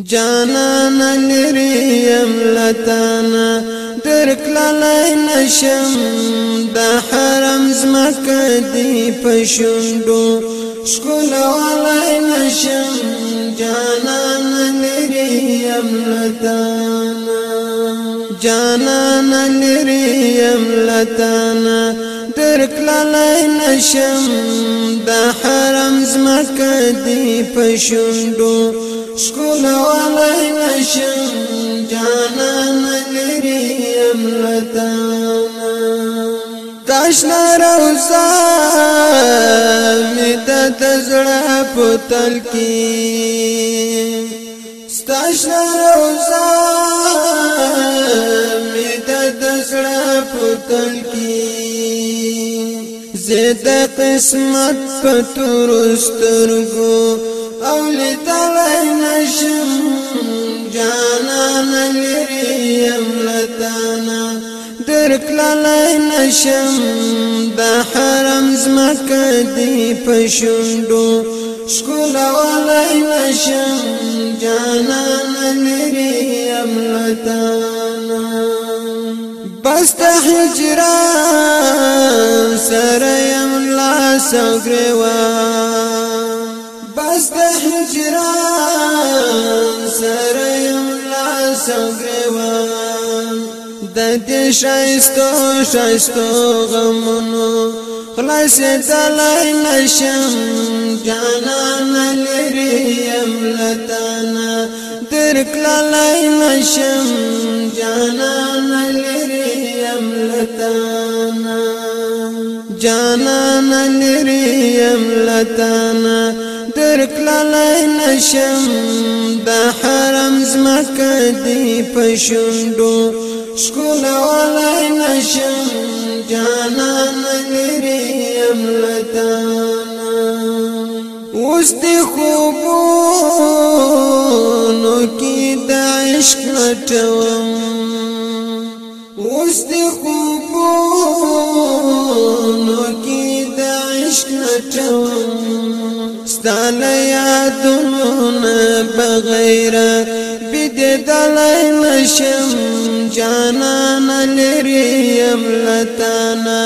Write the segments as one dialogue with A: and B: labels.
A: جانا لري يم لتانا درک لای نشم د حرم زمکه دی پښوندو شکول ولای نشم جانا لري يم لتانا جانا لري يم لتانا درک لای نشم د حرم زمکه دی پښوندو شکول والای وشم جانان لریم لتانا تاشنا روزا می د تزړه پتل کی تاشنا روزا می د تزړه پتل کی زید قسمت پتورسترګو او لتاوین شم جانان لري يم لتانا درک لای نشم د حرم زمکه دی پښوندو شکول ولای نشم جانان لري يم لتانا بس ته هجران سره يم لا سګروا بس ته هجران سګریوان د دې شایستو شایستو غمونو خلاص دلای نشم جانان لري املتانا درک لای نشم جانان لري املتانا جانان لري املتانا در کلای نشم د حرم زمکه دی پښوندو شکول ولای نشم جانان لري املتانا اوس دی خوبونو کې د عشق لټوم اوس دی خوبونو کې شټو ستاله یادونه بغیر بد دلای نشم جانا لري يم لتانا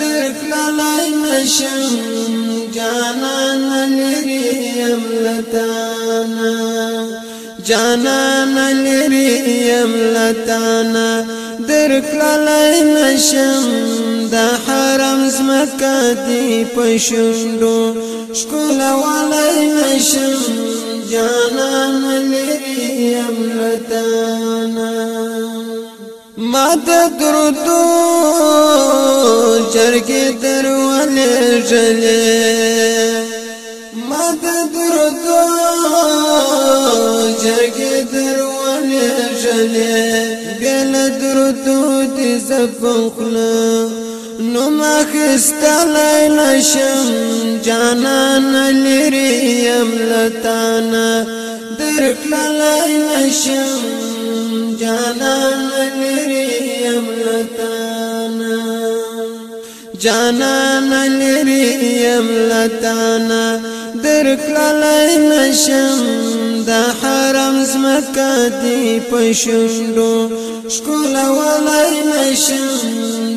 A: دخلای نشم جانا لري يم لتانا جانا لري يم لتانا هیر کلای نشم د حرم زمکه دی پښوندو شکول ولای نشم جانان لري امرتانا ما د درودو چرګې درولې ژلې ما د درودو چرګې درولې پیژنې بل درود دې زفخلا نو مخستا لیل شم جانان لري يم لتانا درکلا لیل شم جانان لري يم لتانا جانان لري يم لتانا درکلا لیل شم دا حرم زمکا دی پشندو شکول ولای نشم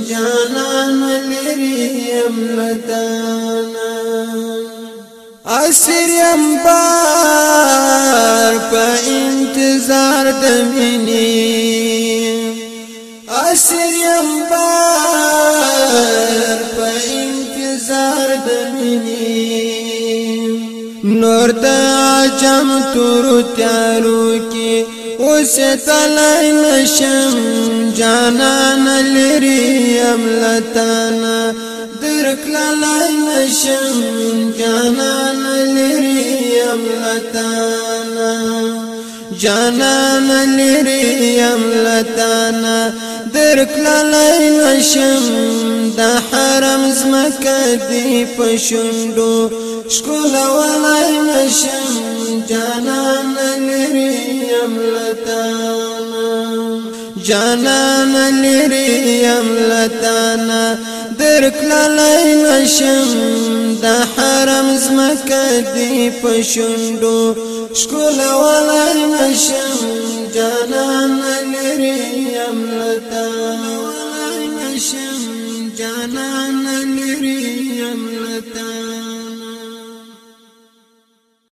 A: جانان ملریم لدانا اسریم بار په انتظار د مینې اسریم بار په انتظار د مینې نور تا جم تور تیارو کی اوس تلای نشم جانان لری املتانا درکلای نشم جانان لری املتانا جانان لری املتانا درکلای نشم د حرم زمکه دی پښوندو شکول ولای نشم جانان لریم لتانا جانان لریم لتانا درک لای نشم د حرم زمکه دی پښوندو شکول ولای نشم جانان لریم لتانا ولای نشم جانان لریم